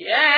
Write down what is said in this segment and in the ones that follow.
Yeah.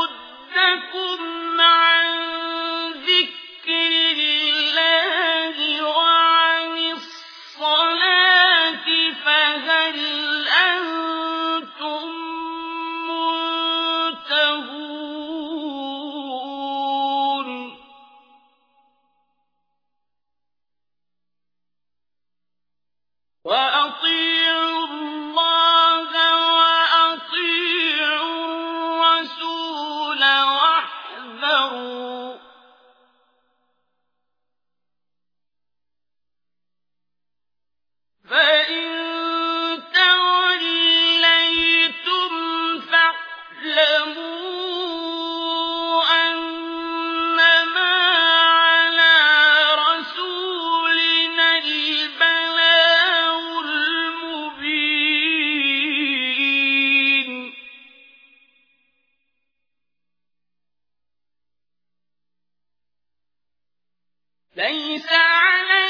يَصُدَّكُمْ ليس على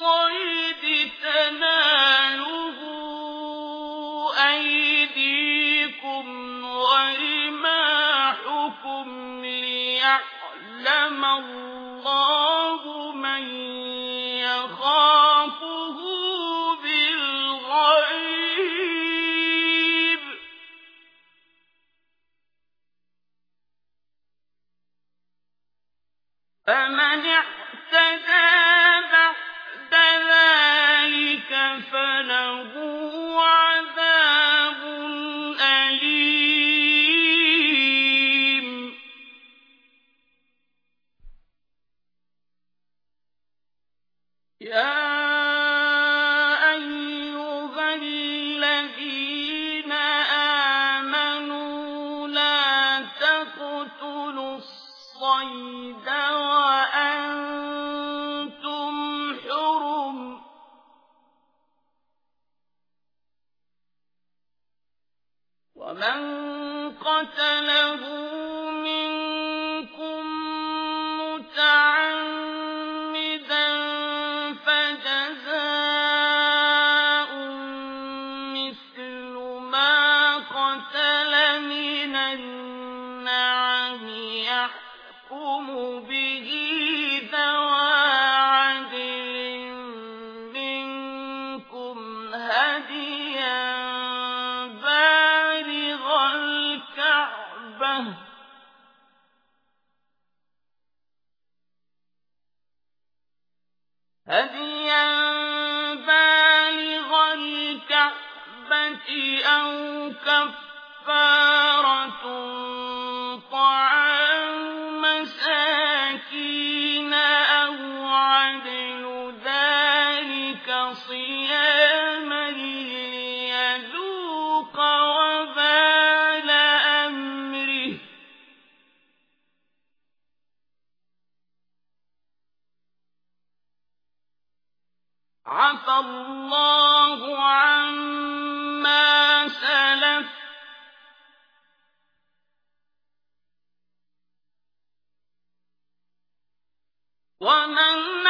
الصيد تناله أيديكم ورماحكم ليعلم الله من يخافه بالغيب. فمن اعتدى به ذوى منكم هديا بالغ الكعبة. هديا بالغ الكعبة أو كفارة عفى الله عما سلف. ومن